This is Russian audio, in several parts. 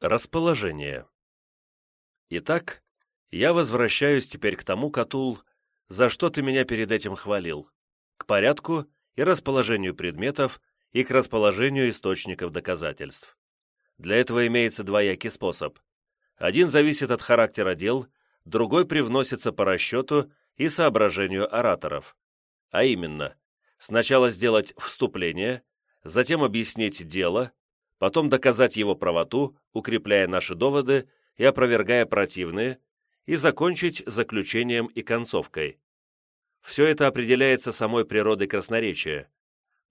Расположение. Итак, я возвращаюсь теперь к тому, Катул, за что ты меня перед этим хвалил, к порядку и расположению предметов и к расположению источников доказательств. Для этого имеется двоякий способ. Один зависит от характера дел, другой привносится по расчету и соображению ораторов. А именно, сначала сделать вступление, затем объяснить дело, потом доказать его правоту, укрепляя наши доводы и опровергая противные, и закончить заключением и концовкой. Все это определяется самой природой красноречия.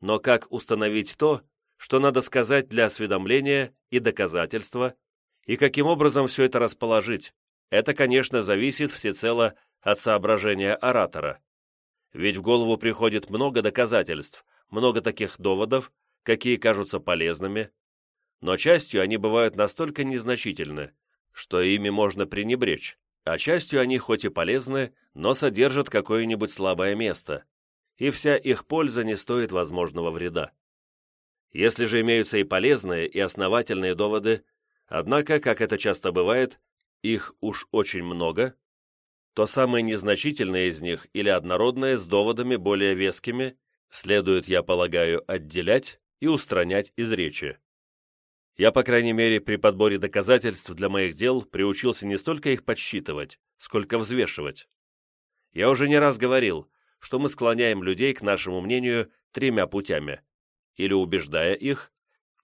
Но как установить то, что надо сказать для осведомления и доказательства, и каким образом все это расположить, это, конечно, зависит всецело от соображения оратора. Ведь в голову приходит много доказательств, много таких доводов, какие кажутся полезными, но частью они бывают настолько незначительны, что ими можно пренебречь, а частью они хоть и полезны, но содержат какое-нибудь слабое место, и вся их польза не стоит возможного вреда. Если же имеются и полезные, и основательные доводы, однако, как это часто бывает, их уж очень много, то самые незначительные из них или однородные с доводами более вескими следует, я полагаю, отделять и устранять из речи. Я, по крайней мере, при подборе доказательств для моих дел приучился не столько их подсчитывать, сколько взвешивать. Я уже не раз говорил, что мы склоняем людей к нашему мнению тремя путями, или убеждая их,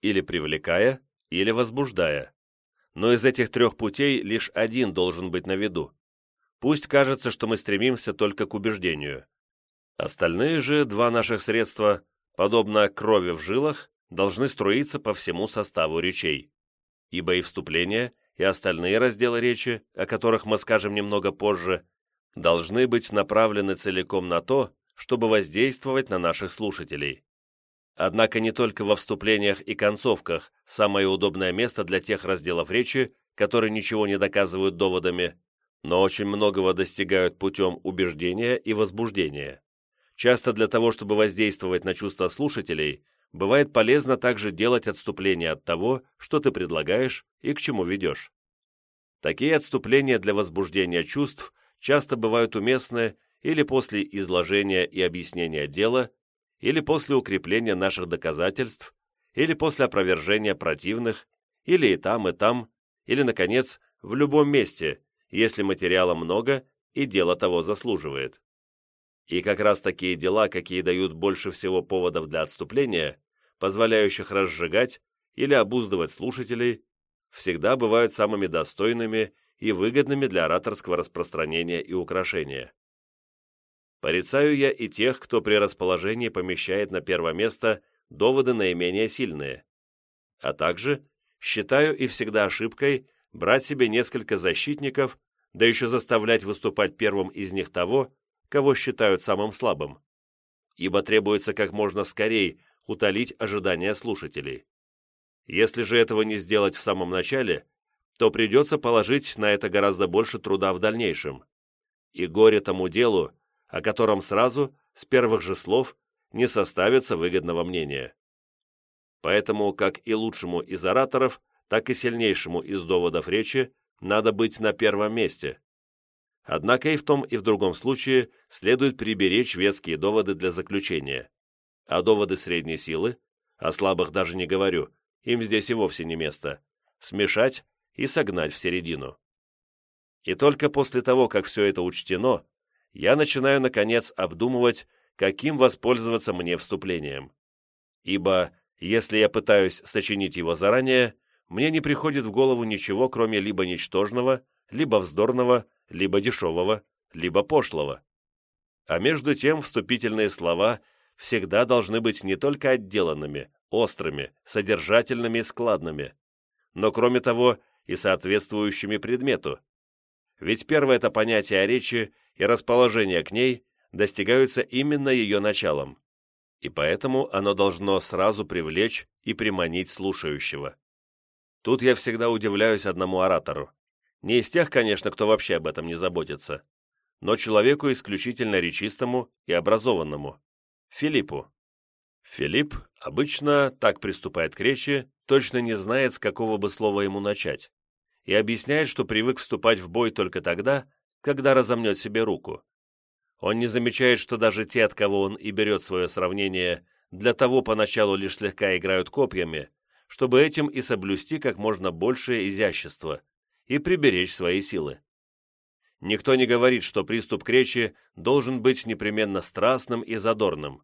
или привлекая, или возбуждая. Но из этих трех путей лишь один должен быть на виду. Пусть кажется, что мы стремимся только к убеждению. Остальные же два наших средства, подобно крови в жилах, должны струиться по всему составу речей, ибо и вступление, и остальные разделы речи, о которых мы скажем немного позже, должны быть направлены целиком на то, чтобы воздействовать на наших слушателей. Однако не только во вступлениях и концовках самое удобное место для тех разделов речи, которые ничего не доказывают доводами, но очень многого достигают путем убеждения и возбуждения. Часто для того, чтобы воздействовать на чувства слушателей, бывает полезно также делать отступление от того, что ты предлагаешь и к чему ведешь. Такие отступления для возбуждения чувств часто бывают уместны или после изложения и объяснения дела, или после укрепления наших доказательств, или после опровержения противных, или и там, и там, или, наконец, в любом месте, если материала много и дело того заслуживает. И как раз такие дела, какие дают больше всего поводов для отступления, позволяющих разжигать или обуздывать слушателей, всегда бывают самыми достойными и выгодными для ораторского распространения и украшения. Порицаю я и тех, кто при расположении помещает на первое место доводы наименее сильные, а также считаю и всегда ошибкой брать себе несколько защитников, да еще заставлять выступать первым из них того, кого считают самым слабым, ибо требуется как можно скорее утолить ожидания слушателей. Если же этого не сделать в самом начале, то придется положить на это гораздо больше труда в дальнейшем. И горе тому делу, о котором сразу, с первых же слов, не составится выгодного мнения. Поэтому, как и лучшему из ораторов, так и сильнейшему из доводов речи надо быть на первом месте. Однако и в том, и в другом случае следует приберечь веские доводы для заключения а доводы средней силы, о слабых даже не говорю, им здесь и вовсе не место, смешать и согнать в середину. И только после того, как все это учтено, я начинаю, наконец, обдумывать, каким воспользоваться мне вступлением. Ибо, если я пытаюсь сочинить его заранее, мне не приходит в голову ничего, кроме либо ничтожного, либо вздорного, либо дешевого, либо пошлого. А между тем вступительные слова всегда должны быть не только отделанными, острыми, содержательными и складными, но, кроме того, и соответствующими предмету. Ведь первое это понятие о речи и расположение к ней достигаются именно ее началом, и поэтому оно должно сразу привлечь и приманить слушающего. Тут я всегда удивляюсь одному оратору. Не из тех, конечно, кто вообще об этом не заботится, но человеку исключительно речистому и образованному. Филиппу. Филипп обычно так приступает к речи, точно не знает, с какого бы слова ему начать, и объясняет, что привык вступать в бой только тогда, когда разомнет себе руку. Он не замечает, что даже те, от кого он и берет свое сравнение, для того поначалу лишь слегка играют копьями, чтобы этим и соблюсти как можно большее изящество и приберечь свои силы. Никто не говорит, что приступ к речи должен быть непременно страстным и задорным.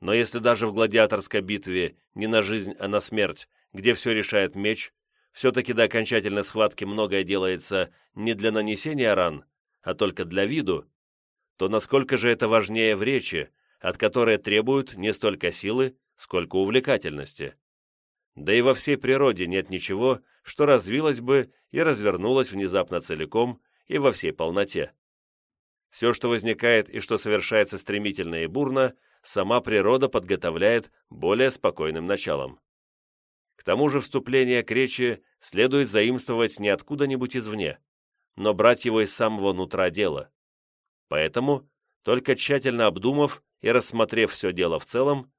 Но если даже в гладиаторской битве не на жизнь, а на смерть, где все решает меч, все-таки до окончательной схватки многое делается не для нанесения ран, а только для виду, то насколько же это важнее в речи, от которой требуют не столько силы, сколько увлекательности. Да и во всей природе нет ничего, что развилось бы и развернулось внезапно целиком и во всей полноте. Все, что возникает и что совершается стремительно и бурно, сама природа подготовляет более спокойным началом. К тому же вступление к речи следует заимствовать не откуда-нибудь извне, но брать его из самого нутра дела. Поэтому, только тщательно обдумав и рассмотрев все дело в целом,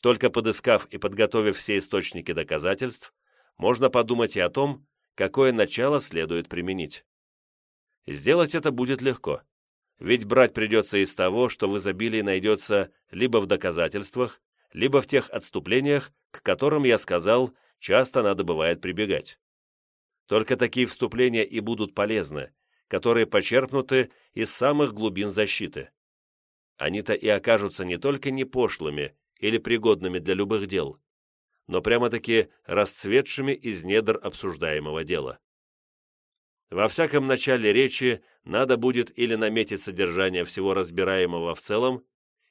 только подыскав и подготовив все источники доказательств, можно подумать и о том, какое начало следует применить. Сделать это будет легко, ведь брать придется из того, что в изобилии найдется либо в доказательствах, либо в тех отступлениях, к которым, я сказал, часто надо бывает прибегать. Только такие вступления и будут полезны, которые почерпнуты из самых глубин защиты. Они-то и окажутся не только не пошлыми или пригодными для любых дел, но прямо-таки расцветшими из недр обсуждаемого дела. Во всяком начале речи надо будет или наметить содержание всего разбираемого в целом,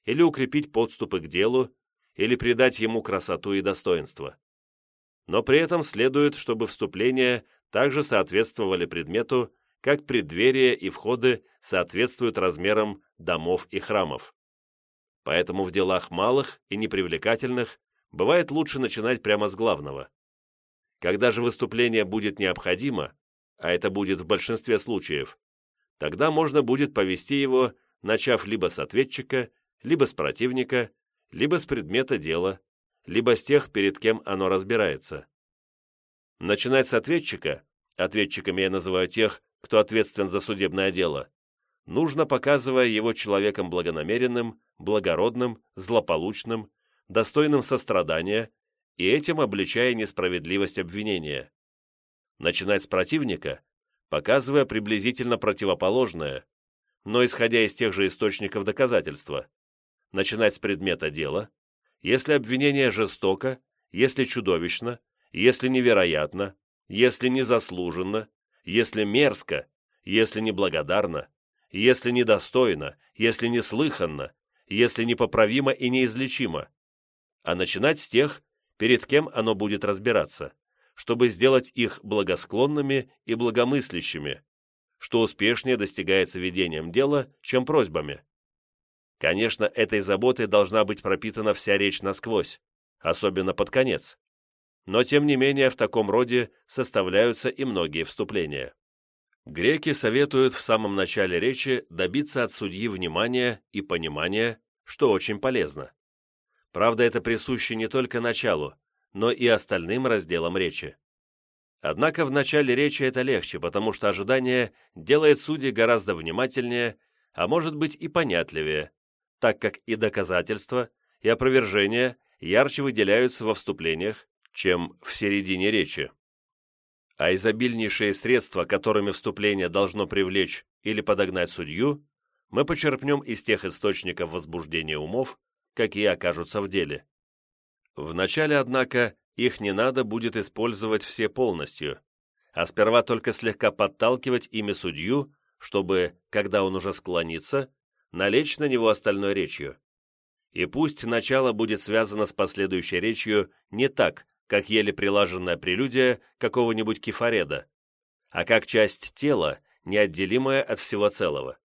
или укрепить подступы к делу, или придать ему красоту и достоинство. Но при этом следует, чтобы вступления также соответствовали предмету, как преддверия и входы соответствуют размерам домов и храмов. Поэтому в делах малых и непривлекательных бывает лучше начинать прямо с главного. Когда же выступление будет необходимо, а это будет в большинстве случаев, тогда можно будет повести его, начав либо с ответчика, либо с противника, либо с предмета дела, либо с тех, перед кем оно разбирается. Начинать с ответчика, ответчиками я называю тех, кто ответственен за судебное дело, нужно, показывая его человеком благонамеренным, благородным, злополучным, достойным сострадания и этим обличая несправедливость обвинения. Начинать с противника, показывая приблизительно противоположное, но исходя из тех же источников доказательства. Начинать с предмета дела, если обвинение жестоко, если чудовищно, если невероятно, если незаслуженно, если мерзко, если неблагодарно, если недостойно, если неслыханно, если непоправимо и неизлечимо, а начинать с тех, перед кем оно будет разбираться, чтобы сделать их благосклонными и благомыслящими, что успешнее достигается ведением дела, чем просьбами. Конечно, этой заботой должна быть пропитана вся речь насквозь, особенно под конец. Но, тем не менее, в таком роде составляются и многие вступления. Греки советуют в самом начале речи добиться от судьи внимания и понимания, что очень полезно. Правда, это присуще не только началу, но и остальным разделам речи. Однако в начале речи это легче, потому что ожидание делает судей гораздо внимательнее, а может быть и понятливее, так как и доказательства, и опровержения ярче выделяются во вступлениях, чем в середине речи. А изобильнейшие средства, которыми вступление должно привлечь или подогнать судью, мы почерпнем из тех источников возбуждения умов, какие окажутся в деле. Вначале, однако, их не надо будет использовать все полностью, а сперва только слегка подталкивать ими судью, чтобы, когда он уже склонится, налечь на него остальной речью. И пусть начало будет связано с последующей речью не так, как еле прилаженная прелюдия какого-нибудь кефареда, а как часть тела, неотделимая от всего целого.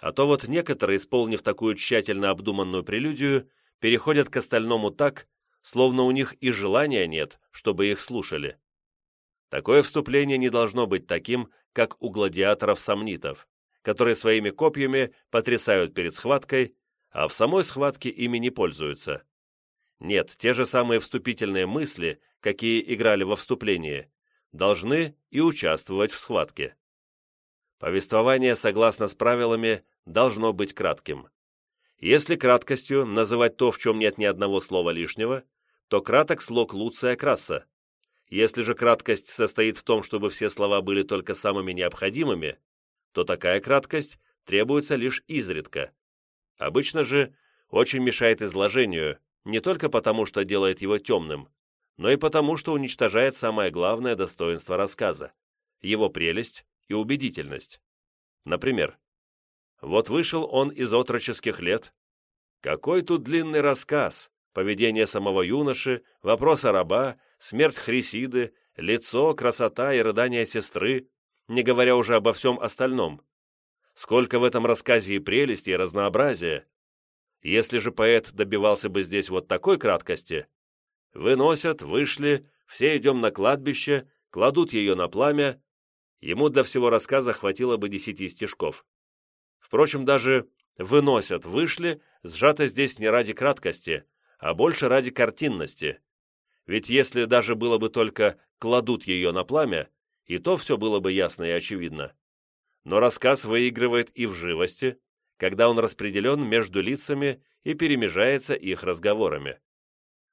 А то вот некоторые, исполнив такую тщательно обдуманную прелюдию, переходят к остальному так, словно у них и желания нет, чтобы их слушали. Такое вступление не должно быть таким, как у гладиаторов-сомнитов которые своими копьями потрясают перед схваткой, а в самой схватке ими не пользуются. Нет, те же самые вступительные мысли, какие играли во вступлении, должны и участвовать в схватке. Повествование, согласно с правилами, должно быть кратким. Если краткостью называть то, в чем нет ни одного слова лишнего, то краток слог Луция Краса. Если же краткость состоит в том, чтобы все слова были только самыми необходимыми, то такая краткость требуется лишь изредка. Обычно же очень мешает изложению, не только потому, что делает его темным, но и потому, что уничтожает самое главное достоинство рассказа – его прелесть и убедительность. Например, вот вышел он из отроческих лет. Какой тут длинный рассказ, поведение самого юноши, вопрос о раба, смерть Хрисиды, лицо, красота и рыдания сестры, не говоря уже обо всем остальном. Сколько в этом рассказе и прелести, и разнообразия. Если же поэт добивался бы здесь вот такой краткости, выносят, вышли, все идем на кладбище, кладут ее на пламя, ему для всего рассказа хватило бы десяти стишков. Впрочем, даже «выносят, вышли» сжато здесь не ради краткости, а больше ради картинности. Ведь если даже было бы только «кладут ее на пламя», и то все было бы ясно и очевидно. Но рассказ выигрывает и в живости, когда он распределен между лицами и перемежается их разговорами.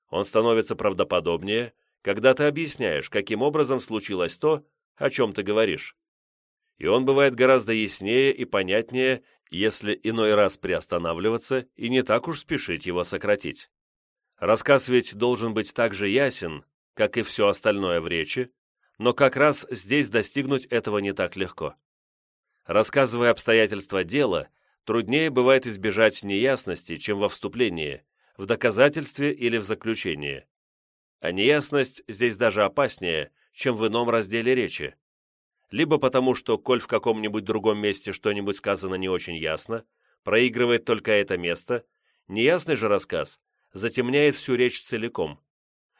Он становится правдоподобнее, когда ты объясняешь, каким образом случилось то, о чем ты говоришь. И он бывает гораздо яснее и понятнее, если иной раз приостанавливаться и не так уж спешить его сократить. Рассказ ведь должен быть так же ясен, как и все остальное в речи, но как раз здесь достигнуть этого не так легко. Рассказывая обстоятельства дела, труднее бывает избежать неясности, чем во вступлении, в доказательстве или в заключении. А неясность здесь даже опаснее, чем в ином разделе речи. Либо потому, что, коль в каком-нибудь другом месте что-нибудь сказано не очень ясно, проигрывает только это место, неясный же рассказ затемняет всю речь целиком.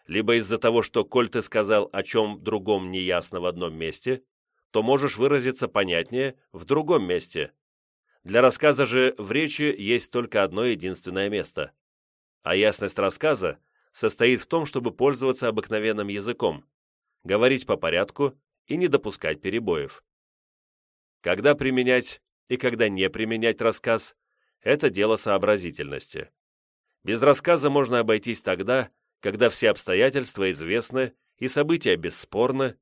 Либо из-за того, что, коль ты сказал о чем другом неясно в одном месте, то можешь выразиться понятнее в другом месте, для рассказа же в речи есть только одно единственное место. А ясность рассказа состоит в том, чтобы пользоваться обыкновенным языком, говорить по порядку и не допускать перебоев. Когда применять и когда не применять рассказ – это дело сообразительности. Без рассказа можно обойтись тогда, когда все обстоятельства известны и события бесспорны,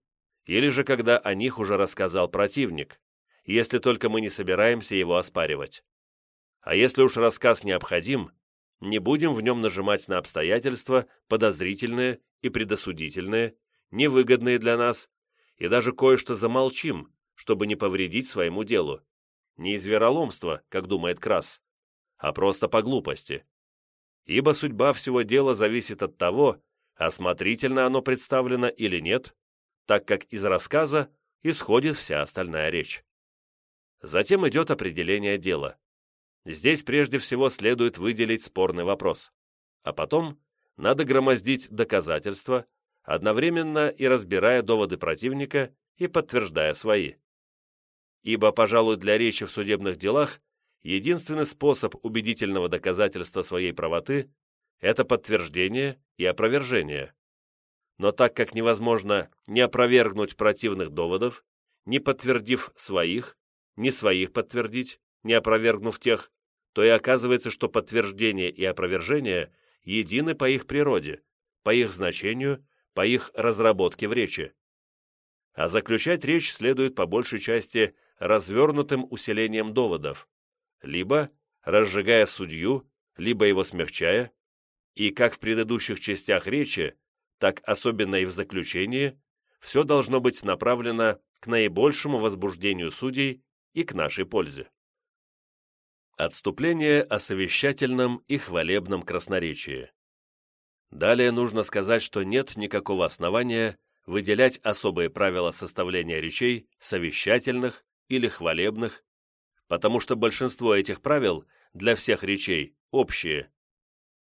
или же когда о них уже рассказал противник если только мы не собираемся его оспаривать. А если уж рассказ необходим, не будем в нем нажимать на обстоятельства, подозрительные и предосудительные, невыгодные для нас, и даже кое-что замолчим, чтобы не повредить своему делу. Не из вероломства, как думает Крас, а просто по глупости. Ибо судьба всего дела зависит от того, осмотрительно оно представлено или нет, так как из рассказа исходит вся остальная речь. Затем идет определение дела. Здесь прежде всего следует выделить спорный вопрос. А потом надо громоздить доказательства, одновременно и разбирая доводы противника и подтверждая свои. Ибо, пожалуй, для речи в судебных делах единственный способ убедительного доказательства своей правоты – это подтверждение и опровержение. Но так как невозможно не опровергнуть противных доводов, не подтвердив своих, ни своих подтвердить, не опровергнув тех, то и оказывается, что подтверждение и опровержение едины по их природе, по их значению, по их разработке в речи. А заключать речь следует по большей части развернутым усилением доводов, либо разжигая судью, либо его смягчая, и как в предыдущих частях речи, так особенно и в заключении, все должно быть направлено к наибольшему возбуждению судей и к нашей пользе. Отступление о совещательном и хвалебном красноречии. Далее нужно сказать, что нет никакого основания выделять особые правила составления речей, совещательных или хвалебных, потому что большинство этих правил для всех речей общие.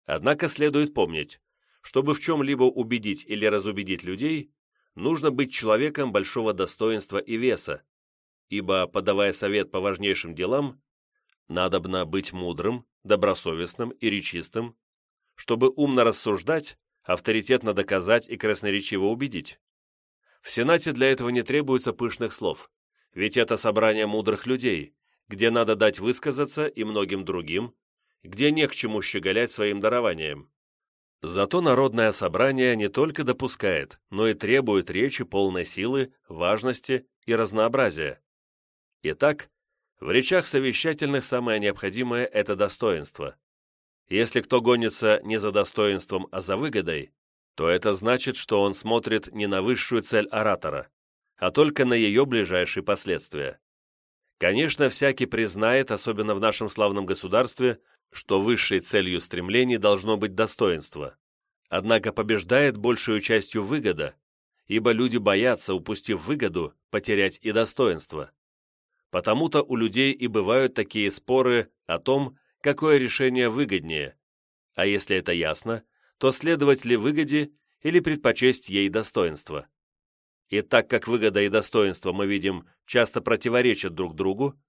Однако следует помнить, чтобы в чем-либо убедить или разубедить людей, нужно быть человеком большого достоинства и веса, ибо, подавая совет по важнейшим делам, надобно быть мудрым, добросовестным и речистым, чтобы умно рассуждать, авторитетно доказать и красноречиво убедить. В Сенате для этого не требуется пышных слов, ведь это собрание мудрых людей, где надо дать высказаться и многим другим, где не к чему щеголять своим дарованием. Зато народное собрание не только допускает, но и требует речи полной силы, важности и разнообразия. Итак, в речах совещательных самое необходимое – это достоинство. Если кто гонится не за достоинством, а за выгодой, то это значит, что он смотрит не на высшую цель оратора, а только на ее ближайшие последствия. Конечно, всякий признает, особенно в нашем славном государстве, что высшей целью стремлений должно быть достоинство. Однако побеждает большую частью выгода, ибо люди боятся, упустив выгоду, потерять и достоинство. Потому-то у людей и бывают такие споры о том, какое решение выгоднее, а если это ясно, то следовать ли выгоде или предпочесть ей достоинство. И так как выгода и достоинство, мы видим, часто противоречат друг другу,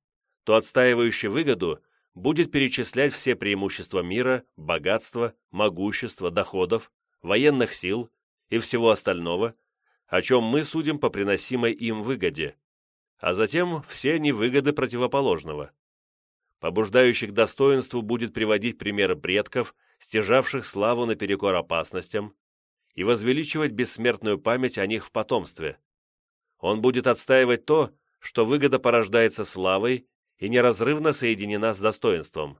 то отстаивающий выгоду будет перечислять все преимущества мира, богатства, могущества, доходов, военных сил и всего остального, о чем мы судим по приносимой им выгоде, а затем все невыгоды противоположного. Побуждающий к достоинству будет приводить примеры предков, стяжавших славу наперекор опасностям, и возвеличивать бессмертную память о них в потомстве. Он будет отстаивать то, что выгода порождается славой и неразрывно соединена с достоинством.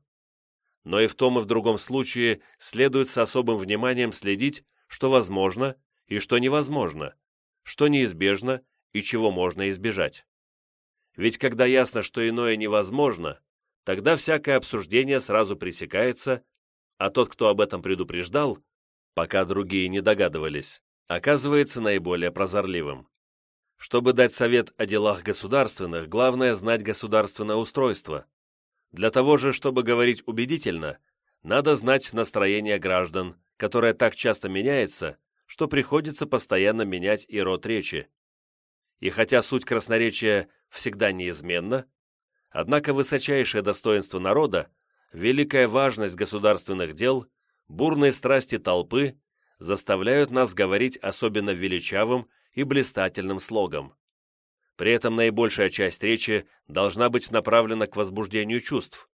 Но и в том и в другом случае следует с особым вниманием следить, что возможно и что невозможно, что неизбежно и чего можно избежать. Ведь когда ясно, что иное невозможно, тогда всякое обсуждение сразу пресекается, а тот, кто об этом предупреждал, пока другие не догадывались, оказывается наиболее прозорливым. Чтобы дать совет о делах государственных, главное знать государственное устройство. Для того же, чтобы говорить убедительно, надо знать настроение граждан, которое так часто меняется, что приходится постоянно менять и род речи. И хотя суть красноречия всегда неизменна, однако высочайшее достоинство народа, великая важность государственных дел, бурные страсти толпы заставляют нас говорить особенно величавым и блистательным слогом. При этом наибольшая часть речи должна быть направлена к возбуждению чувств,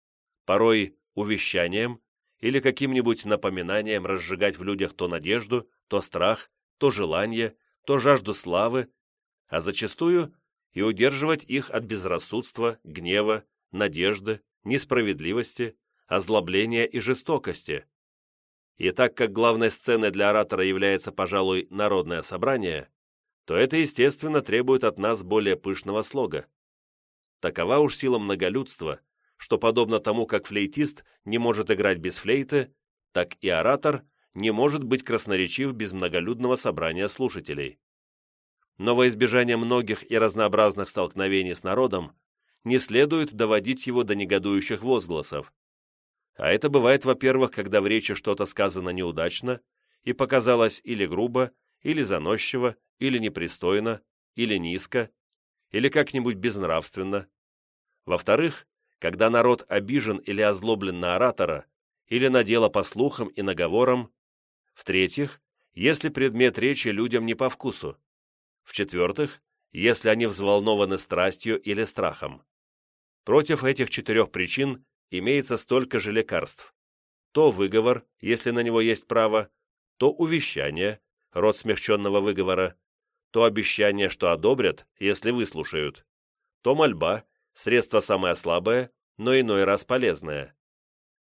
порой увещанием или каким-нибудь напоминанием разжигать в людях то надежду, то страх, то желание, то жажду славы, а зачастую и удерживать их от безрассудства, гнева, надежды, несправедливости, озлобления и жестокости. И так как главной сценой для оратора является, пожалуй, народное собрание, то это, естественно, требует от нас более пышного слога. Такова уж сила многолюдства, что, подобно тому, как флейтист не может играть без флейты, так и оратор не может быть красноречив без многолюдного собрания слушателей. Но во избежание многих и разнообразных столкновений с народом не следует доводить его до негодующих возгласов. А это бывает, во-первых, когда в речи что-то сказано неудачно и показалось или грубо, или заносчиво, или непристойно, или низко, или как-нибудь безнравственно. Во-вторых, когда народ обижен или озлоблен на оратора, или на дело по слухам и наговорам. В-третьих, если предмет речи людям не по вкусу. В-четвертых, если они взволнованы страстью или страхом. Против этих четырех причин имеется столько же лекарств. То выговор, если на него есть право, то увещание, род смягченного выговора, то обещание, что одобрят, если выслушают, то мольба, средство самое слабое, но иной раз полезное.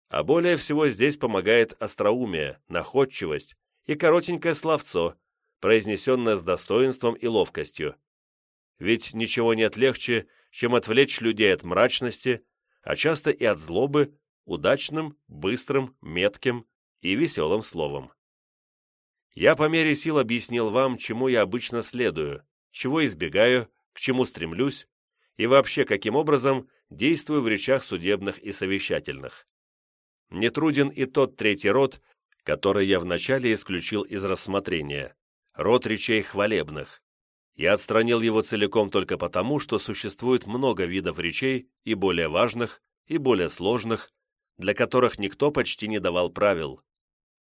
А более всего здесь помогает остроумие, находчивость и коротенькое словцо, произнесенное с достоинством и ловкостью. Ведь ничего нет легче, чем отвлечь людей от мрачности, а часто и от злобы, удачным, быстрым, метким и веселым словом. Я по мере сил объяснил вам, чему я обычно следую, чего избегаю, к чему стремлюсь и вообще каким образом действую в речах судебных и совещательных. Не труден и тот третий род, который я вначале исключил из рассмотрения, род речей хвалебных. Я отстранил его целиком только потому, что существует много видов речей и более важных, и более сложных, для которых никто почти не давал правил.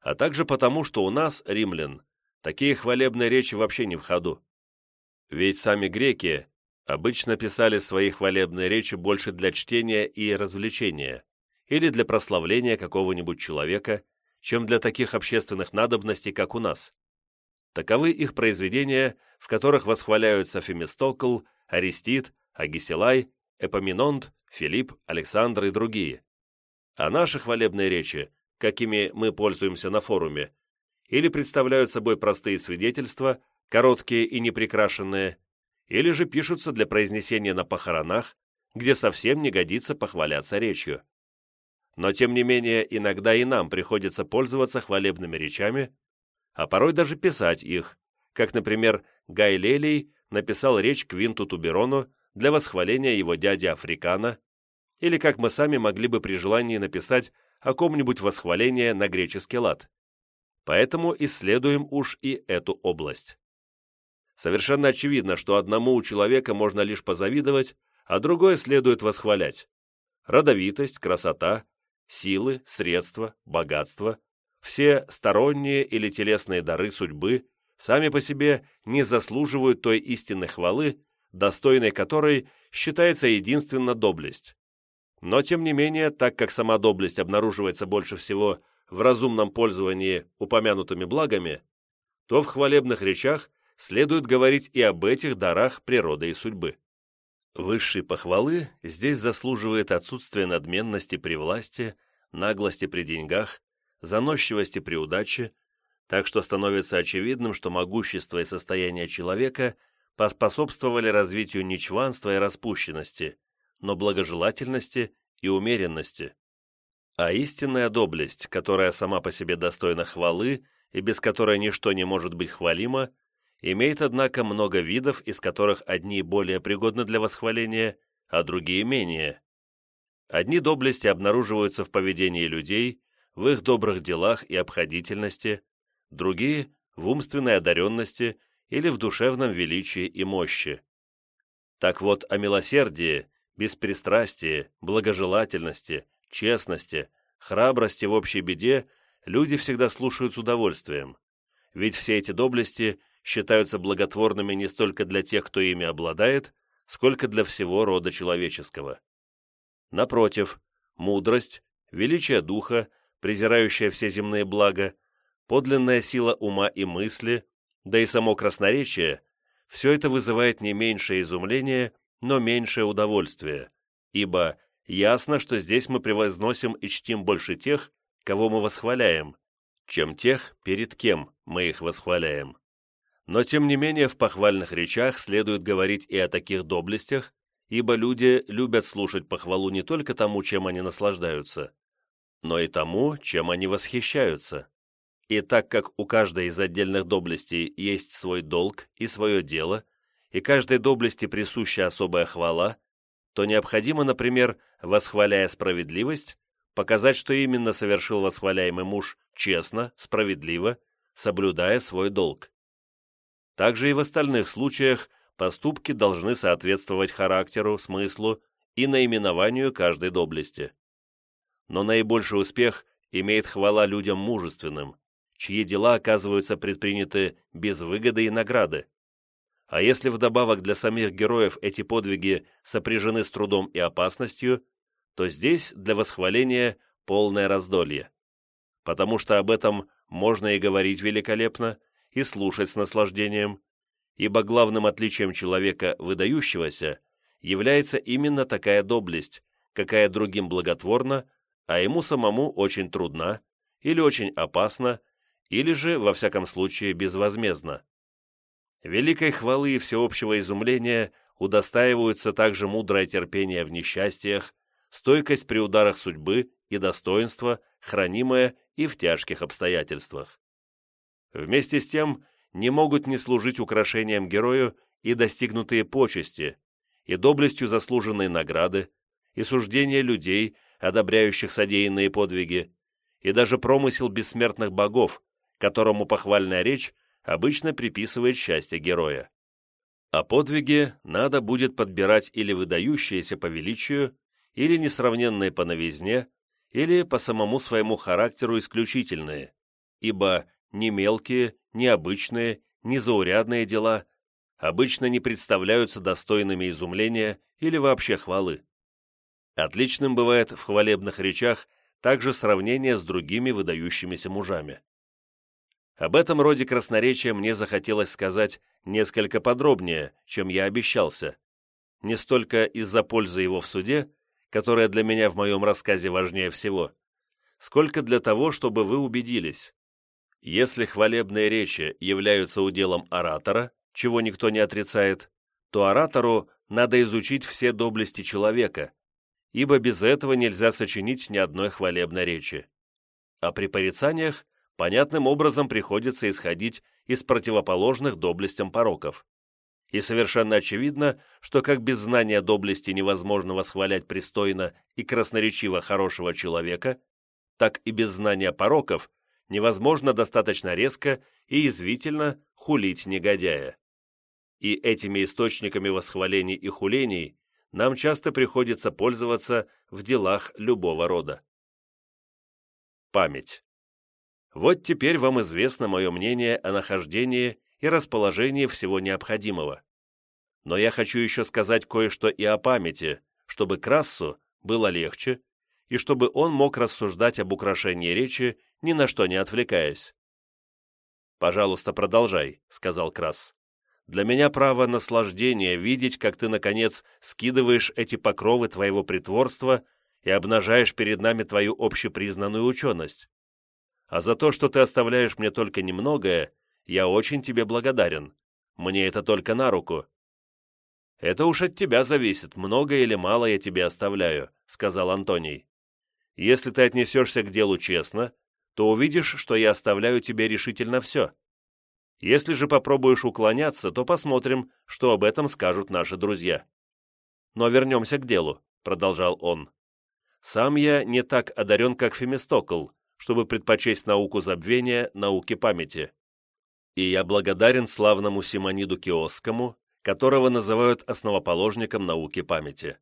а также потому, что у нас, римлян, такие хвалебные речи вообще не в ходу. Ведь сами греки обычно писали свои хвалебные речи больше для чтения и развлечения, или для прославления какого-нибудь человека, чем для таких общественных надобностей, как у нас. Таковы их произведения, в которых восхваляются Фемистокл, Аристид, Агисилай, Эпоминонт, Филипп, Александр и другие. А наши хвалебные речи, какими мы пользуемся на форуме, или представляют собой простые свидетельства, короткие и неприкрашенные, или же пишутся для произнесения на похоронах, где совсем не годится похваляться речью. Но тем не менее, иногда и нам приходится пользоваться хвалебными речами, а порой даже писать их, как, например, Гай Лелий написал речь Квинту Туберону для восхваления его дяди Африкана, или как мы сами могли бы при желании написать о ком-нибудь восхваление на греческий лад. Поэтому исследуем уж и эту область. Совершенно очевидно, что одному у человека можно лишь позавидовать, а другое следует восхвалять. Родовитость, красота, силы, средства, богатство, все сторонние или телесные дары судьбы сами по себе не заслуживают той истинной хвалы, достойной которой считается единственно доблесть. Но, тем не менее, так как сама доблесть обнаруживается больше всего в разумном пользовании упомянутыми благами, то в хвалебных речах следует говорить и об этих дарах природы и судьбы. Высшей похвалы здесь заслуживает отсутствие надменности при власти, наглости при деньгах, заносчивости при удаче, так что становится очевидным, что могущество и состояние человека поспособствовали развитию не чванства и распущенности, но благожелательности и умеренности. А истинная доблесть, которая сама по себе достойна хвалы и без которой ничто не может быть хвалимо, имеет, однако, много видов, из которых одни более пригодны для восхваления, а другие менее. Одни доблести обнаруживаются в поведении людей, в их добрых делах и обходительности, другие – в умственной одаренности или в душевном величии и мощи. Так вот, о милосердии, беспристрастии, благожелательности, честности, храбрости в общей беде люди всегда слушают с удовольствием, ведь все эти доблести считаются благотворными не столько для тех, кто ими обладает, сколько для всего рода человеческого. Напротив, мудрость, величие духа, презирающая все земные блага, подлинная сила ума и мысли, да и само красноречие, все это вызывает не меньшее изумление, но меньшее удовольствие, ибо ясно, что здесь мы превозносим и чтим больше тех, кого мы восхваляем, чем тех, перед кем мы их восхваляем. Но тем не менее в похвальных речах следует говорить и о таких доблестях, ибо люди любят слушать похвалу не только тому, чем они наслаждаются, но и тому, чем они восхищаются. И так как у каждой из отдельных доблестей есть свой долг и свое дело, и каждой доблести присуща особая хвала, то необходимо, например, восхваляя справедливость, показать, что именно совершил восхваляемый муж честно, справедливо, соблюдая свой долг. Также и в остальных случаях поступки должны соответствовать характеру, смыслу и наименованию каждой доблести но наибольший успех имеет хвала людям мужественным, чьи дела оказываются предприняты без выгоды и награды. А если вдобавок для самих героев эти подвиги сопряжены с трудом и опасностью, то здесь для восхваления полное раздолье. Потому что об этом можно и говорить великолепно, и слушать с наслаждением, ибо главным отличием человека, выдающегося, является именно такая доблесть, какая другим благотворна, а ему самому очень трудна, или очень опасна, или же, во всяком случае, безвозмездно. Великой хвалы и всеобщего изумления удостаиваются также мудрое терпение в несчастьях, стойкость при ударах судьбы и достоинство, хранимое и в тяжких обстоятельствах. Вместе с тем не могут не служить украшением герою и достигнутые почести, и доблестью заслуженные награды, и суждения людей, одобряющих содеянные подвиги, и даже промысел бессмертных богов, которому похвальная речь обычно приписывает счастье героя. А подвиги надо будет подбирать или выдающиеся по величию, или несравненные по новизне, или по самому своему характеру исключительные, ибо ни мелкие, ни обычные, ни заурядные дела обычно не представляются достойными изумления или вообще хвалы. Отличным бывает в хвалебных речах также сравнение с другими выдающимися мужами. Об этом роде красноречия мне захотелось сказать несколько подробнее, чем я обещался, не столько из-за пользы его в суде, которая для меня в моем рассказе важнее всего, сколько для того, чтобы вы убедились. Если хвалебные речи являются уделом оратора, чего никто не отрицает, то оратору надо изучить все доблести человека, ибо без этого нельзя сочинить ни одной хвалебной речи. А при порицаниях понятным образом приходится исходить из противоположных доблестям пороков. И совершенно очевидно, что как без знания доблести невозможно восхвалять пристойно и красноречиво хорошего человека, так и без знания пороков невозможно достаточно резко и извительно хулить негодяя. И этими источниками восхвалений и хулений нам часто приходится пользоваться в делах любого рода. Память. Вот теперь вам известно мое мнение о нахождении и расположении всего необходимого. Но я хочу еще сказать кое-что и о памяти, чтобы Крассу было легче, и чтобы он мог рассуждать об украшении речи, ни на что не отвлекаясь. «Пожалуйста, продолжай», — сказал Красс. Для меня право наслаждения видеть, как ты, наконец, скидываешь эти покровы твоего притворства и обнажаешь перед нами твою общепризнанную ученость. А за то, что ты оставляешь мне только немногое, я очень тебе благодарен. Мне это только на руку». «Это уж от тебя зависит, много или мало я тебе оставляю», — сказал Антоний. «Если ты отнесешься к делу честно, то увидишь, что я оставляю тебе решительно все. Если же попробуешь уклоняться, то посмотрим, что об этом скажут наши друзья. Но вернемся к делу, продолжал он. Сам я не так одарен, как Фемистокл, чтобы предпочесть науку забвения науке памяти. И я благодарен славному Симониду Киосскому, которого называют основоположником науки памяти.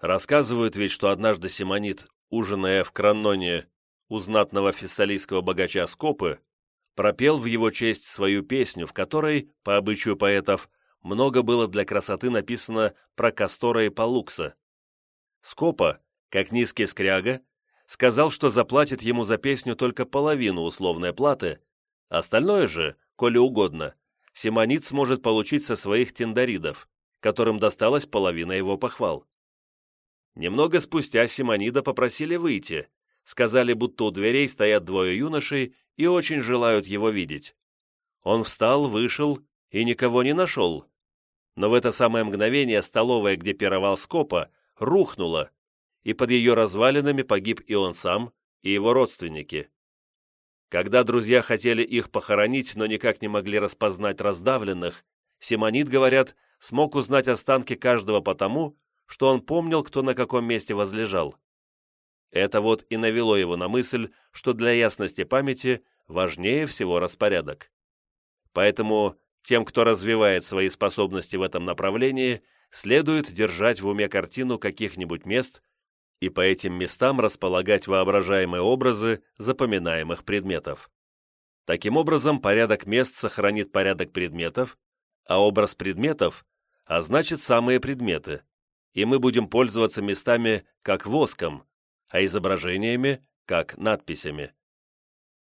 Рассказывают ведь, что однажды Симонид, ужиная в Кранноне у знатного фессалийского богача Скопы, пропел в его честь свою песню, в которой, по обычаю поэтов, много было для красоты написано про Кастора и Палукса. Скопа, как низкий скряга, сказал, что заплатит ему за песню только половину условной платы, остальное же, коли угодно, Симонит сможет получить со своих тендаридов, которым досталась половина его похвал. Немного спустя Симонида попросили выйти, сказали, будто у дверей стоят двое юношей и очень желают его видеть. Он встал, вышел и никого не нашел. Но в это самое мгновение столовая, где пировал Скопа, рухнула, и под ее развалинами погиб и он сам, и его родственники. Когда друзья хотели их похоронить, но никак не могли распознать раздавленных, Симонит, говорят, смог узнать останки каждого потому, что он помнил, кто на каком месте возлежал. Это вот и навело его на мысль, что для ясности памяти важнее всего распорядок. Поэтому тем, кто развивает свои способности в этом направлении, следует держать в уме картину каких-нибудь мест и по этим местам располагать воображаемые образы запоминаемых предметов. Таким образом, порядок мест сохранит порядок предметов, а образ предметов, а значит самые предметы, и мы будем пользоваться местами как воском, а изображениями как надписями.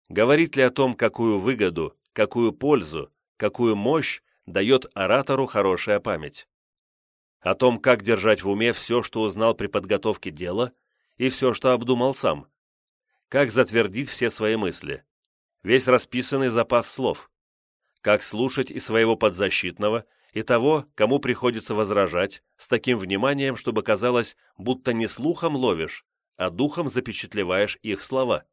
Говорит ли о том, какую выгоду, какую пользу, какую мощь дает оратору хорошая память? О том, как держать в уме все, что узнал при подготовке дела, и все, что обдумал сам? Как затвердить все свои мысли? Весь расписанный запас слов? Как слушать и своего подзащитного, и того, кому приходится возражать, с таким вниманием, чтобы казалось, будто не слухом ловишь, а духом запечатлеваешь их слова.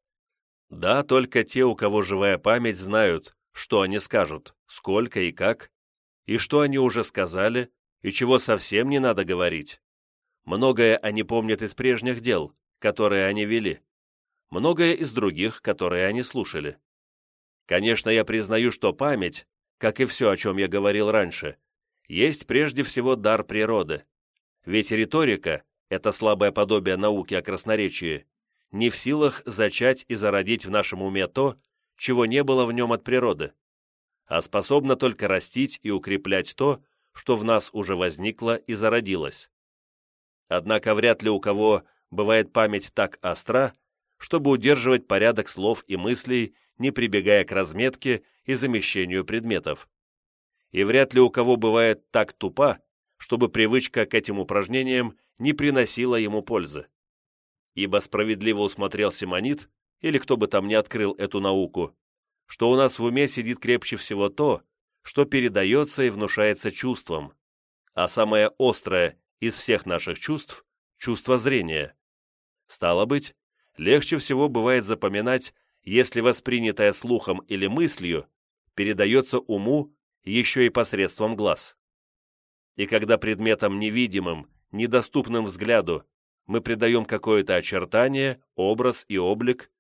Да, только те, у кого живая память, знают, что они скажут, сколько и как, и что они уже сказали, и чего совсем не надо говорить. Многое они помнят из прежних дел, которые они вели, многое из других, которые они слушали. Конечно, я признаю, что память, как и все, о чем я говорил раньше, есть прежде всего дар природы. Ведь риторика это слабое подобие науки о красноречии, не в силах зачать и зародить в нашем уме то, чего не было в нем от природы, а способно только растить и укреплять то, что в нас уже возникло и зародилось. Однако вряд ли у кого бывает память так остра, чтобы удерживать порядок слов и мыслей, не прибегая к разметке и замещению предметов. И вряд ли у кого бывает так тупа, чтобы привычка к этим упражнениям не приносила ему пользы. Ибо справедливо усмотрел Симонит, или кто бы там ни открыл эту науку, что у нас в уме сидит крепче всего то, что передается и внушается чувством, а самое острое из всех наших чувств – чувство зрения. Стало быть, легче всего бывает запоминать, если воспринятое слухом или мыслью передается уму еще и посредством глаз. И когда предметам невидимым, недоступным взгляду мы придаем какое-то очертание, образ и облик,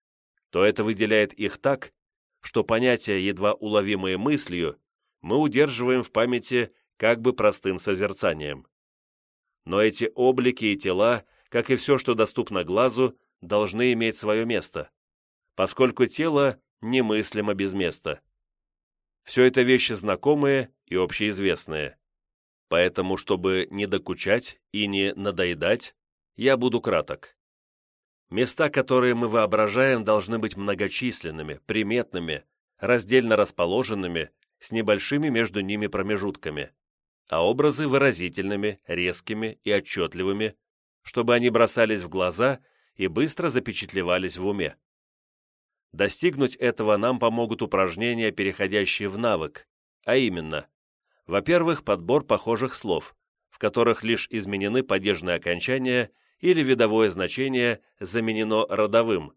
то это выделяет их так, что понятия, едва уловимые мыслью, мы удерживаем в памяти как бы простым созерцанием. Но эти облики и тела, как и все, что доступно глазу, должны иметь свое место, поскольку тело немыслимо без места. Все это вещи знакомые и общеизвестные. Поэтому, чтобы не докучать и не надоедать, я буду краток. Места, которые мы воображаем, должны быть многочисленными, приметными, раздельно расположенными, с небольшими между ними промежутками, а образы выразительными, резкими и отчетливыми, чтобы они бросались в глаза и быстро запечатлевались в уме. Достигнуть этого нам помогут упражнения, переходящие в навык, а именно, во-первых, подбор похожих слов, в которых лишь изменены падежные окончания или видовое значение заменено родовым,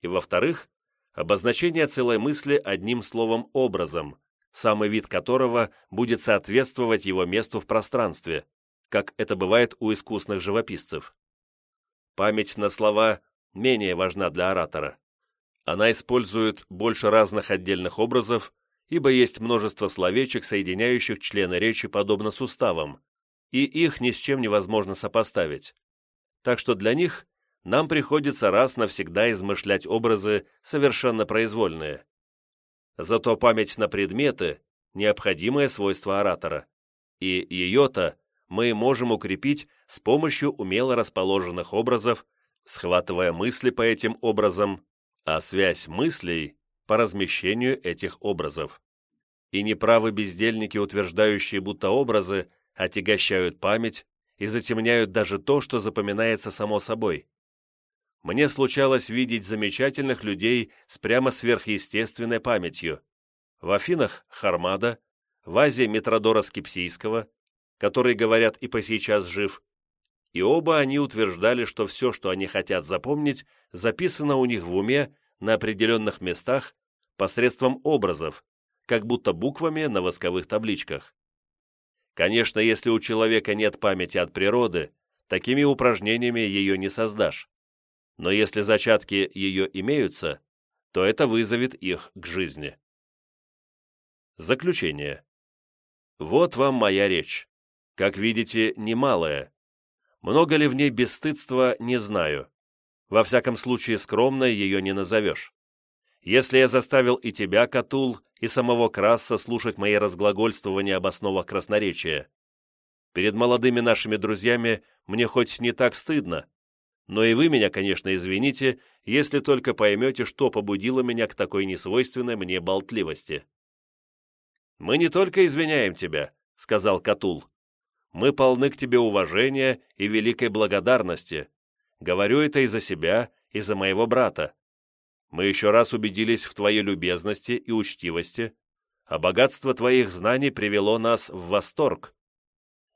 и, во-вторых, обозначение целой мысли одним словом-образом, самый вид которого будет соответствовать его месту в пространстве, как это бывает у искусных живописцев. Память на слова менее важна для оратора. Она использует больше разных отдельных образов, ибо есть множество словечек, соединяющих члены речи подобно суставам, и их ни с чем невозможно сопоставить. Так что для них нам приходится раз навсегда измышлять образы совершенно произвольные. Зато память на предметы – необходимое свойство оратора, и ее-то мы можем укрепить с помощью умело расположенных образов, схватывая мысли по этим образам, а связь мыслей по размещению этих образов. И неправы бездельники, утверждающие, будто образы отягощают память и затемняют даже то, что запоминается само собой. Мне случалось видеть замечательных людей с прямо сверхъестественной памятью. В Афинах – Хармада, в Азии – Митродора Скипсийского, который, говорят, и по сейчас жив, и оба они утверждали, что все, что они хотят запомнить, записано у них в уме на определенных местах посредством образов, как будто буквами на восковых табличках. Конечно, если у человека нет памяти от природы, такими упражнениями ее не создашь. Но если зачатки ее имеются, то это вызовет их к жизни. Заключение. Вот вам моя речь. Как видите, немалая. Много ли в ней бесстыдства, не знаю. Во всяком случае, скромной ее не назовешь. Если я заставил и тебя, Катул, и самого Краса слушать мои разглагольствования об основах красноречия, перед молодыми нашими друзьями мне хоть не так стыдно, но и вы меня, конечно, извините, если только поймете, что побудило меня к такой несвойственной мне болтливости. «Мы не только извиняем тебя», — сказал Катул. «Мы полны к тебе уважения и великой благодарности, Говорю это и за себя, и за моего брата. Мы еще раз убедились в твоей любезности и учтивости, а богатство твоих знаний привело нас в восторг.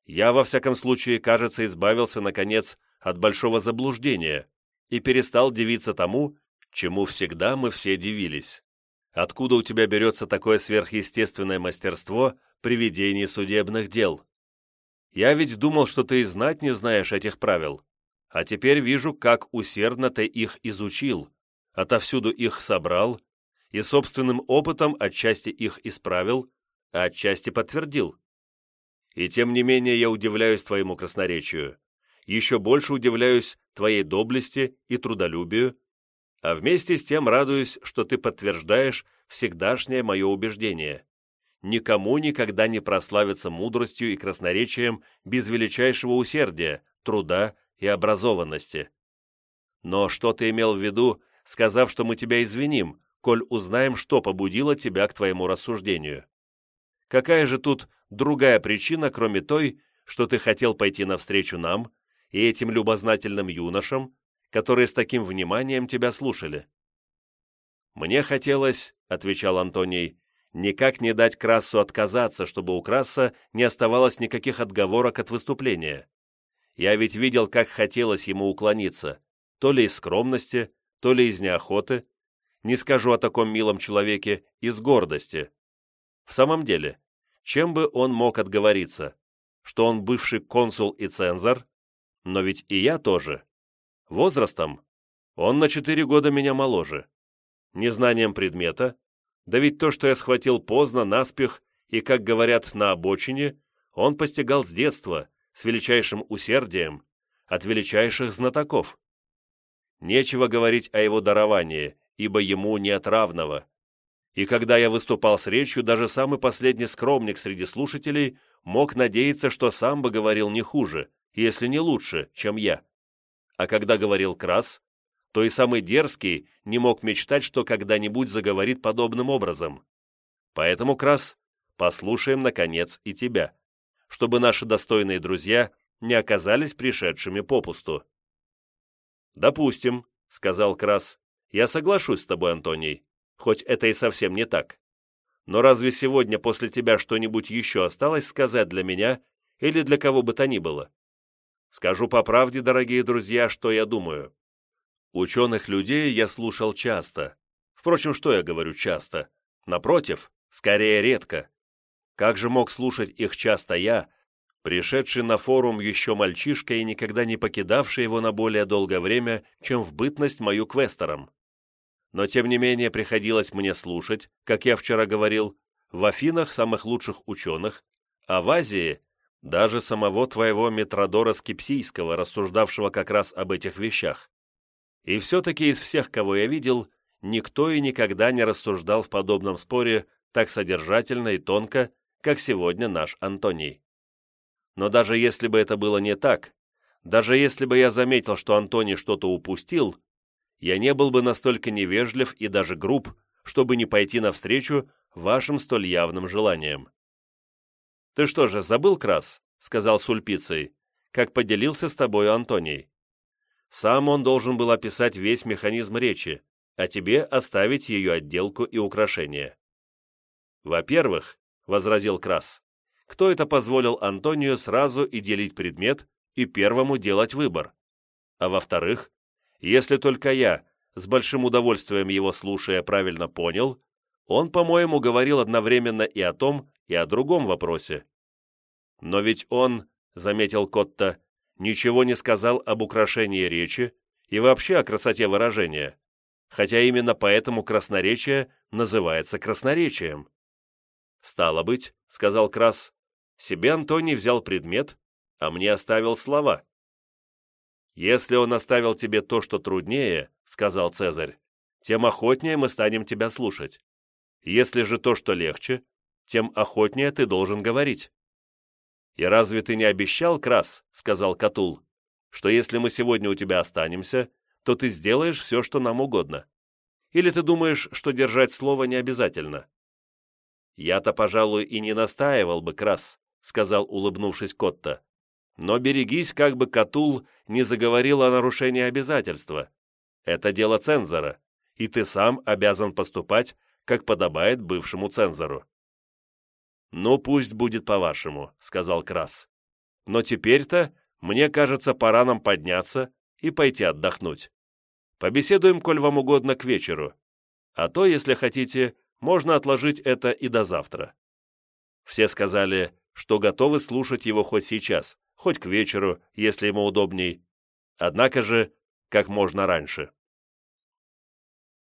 Я, во всяком случае, кажется, избавился, наконец, от большого заблуждения и перестал дивиться тому, чему всегда мы все дивились. Откуда у тебя берется такое сверхъестественное мастерство при ведении судебных дел? Я ведь думал, что ты и знать не знаешь этих правил. А теперь вижу, как усердно ты их изучил, отовсюду их собрал и собственным опытом отчасти их исправил, а отчасти подтвердил. И тем не менее я удивляюсь твоему красноречию, еще больше удивляюсь твоей доблести и трудолюбию, А вместе с тем радуюсь, что ты подтверждаешь всегдашнее мое убеждение. Никому никогда не прославиться мудростью и красноречием без величайшего усердия, труда и образованности. Но что ты имел в виду, сказав, что мы тебя извиним, коль узнаем, что побудило тебя к твоему рассуждению? Какая же тут другая причина, кроме той, что ты хотел пойти навстречу нам и этим любознательным юношам, которые с таким вниманием тебя слушали?» «Мне хотелось», — отвечал Антоний, «никак не дать Красу отказаться, чтобы у Краса не оставалось никаких отговорок от выступления. Я ведь видел, как хотелось ему уклониться, то ли из скромности, то ли из неохоты, не скажу о таком милом человеке, из гордости. В самом деле, чем бы он мог отговориться? Что он бывший консул и цензор? Но ведь и я тоже. Возрастом? Он на четыре года меня моложе. Незнанием предмета? Да ведь то, что я схватил поздно, наспех, и, как говорят, на обочине, он постигал с детства, с величайшим усердием, от величайших знатоков. Нечего говорить о его даровании, ибо ему нет равного. И когда я выступал с речью, даже самый последний скромник среди слушателей мог надеяться, что сам бы говорил не хуже, если не лучше, чем я. А когда говорил Крас, то и самый дерзкий не мог мечтать, что когда-нибудь заговорит подобным образом. Поэтому, Крас, послушаем, наконец, и тебя чтобы наши достойные друзья не оказались пришедшими попусту. «Допустим», — сказал Крас, — «я соглашусь с тобой, Антоний, хоть это и совсем не так. Но разве сегодня после тебя что-нибудь еще осталось сказать для меня или для кого бы то ни было? Скажу по правде, дорогие друзья, что я думаю. Ученых людей я слушал часто. Впрочем, что я говорю часто? Напротив, скорее редко. Как же мог слушать их часто я, пришедший на форум еще мальчишка и никогда не покидавший его на более долгое время, чем в бытность мою квестором? Но тем не менее приходилось мне слушать, как я вчера говорил, в Афинах самых лучших ученых, а в Азии даже самого твоего Метродора Скипсийского, рассуждавшего как раз об этих вещах. И все-таки из всех, кого я видел, никто и никогда не рассуждал в подобном споре так содержательно и тонко, как сегодня наш Антоний. Но даже если бы это было не так, даже если бы я заметил, что Антоний что-то упустил, я не был бы настолько невежлив и даже груб, чтобы не пойти навстречу вашим столь явным желаниям. «Ты что же, забыл, Крас?» — сказал Сульпицей, как поделился с тобою Антоний. Сам он должен был описать весь механизм речи, а тебе оставить ее отделку и украшения. Во-первых, — возразил Крас. «Кто это позволил Антонию сразу и делить предмет, и первому делать выбор? А во-вторых, если только я, с большим удовольствием его слушая, правильно понял, он, по-моему, говорил одновременно и о том, и о другом вопросе. Но ведь он, — заметил Котта, — ничего не сказал об украшении речи и вообще о красоте выражения, хотя именно поэтому красноречие называется красноречием. «Стало быть», — сказал Крас, — «себе Антоний взял предмет, а мне оставил слова». «Если он оставил тебе то, что труднее», — сказал Цезарь, «тем охотнее мы станем тебя слушать. Если же то, что легче, тем охотнее ты должен говорить». «И разве ты не обещал, Крас, — сказал Катул, — что если мы сегодня у тебя останемся, то ты сделаешь все, что нам угодно? Или ты думаешь, что держать слово не обязательно?» «Я-то, пожалуй, и не настаивал бы, Крас», — сказал, улыбнувшись Котта. «Но берегись, как бы Катул не заговорил о нарушении обязательства. Это дело цензора, и ты сам обязан поступать, как подобает бывшему цензору». «Ну, пусть будет по-вашему», — сказал Крас. «Но теперь-то, мне кажется, пора нам подняться и пойти отдохнуть. Побеседуем, коль вам угодно, к вечеру. А то, если хотите, можно отложить это и до завтра. Все сказали, что готовы слушать его хоть сейчас, хоть к вечеру, если ему удобней, однако же как можно раньше.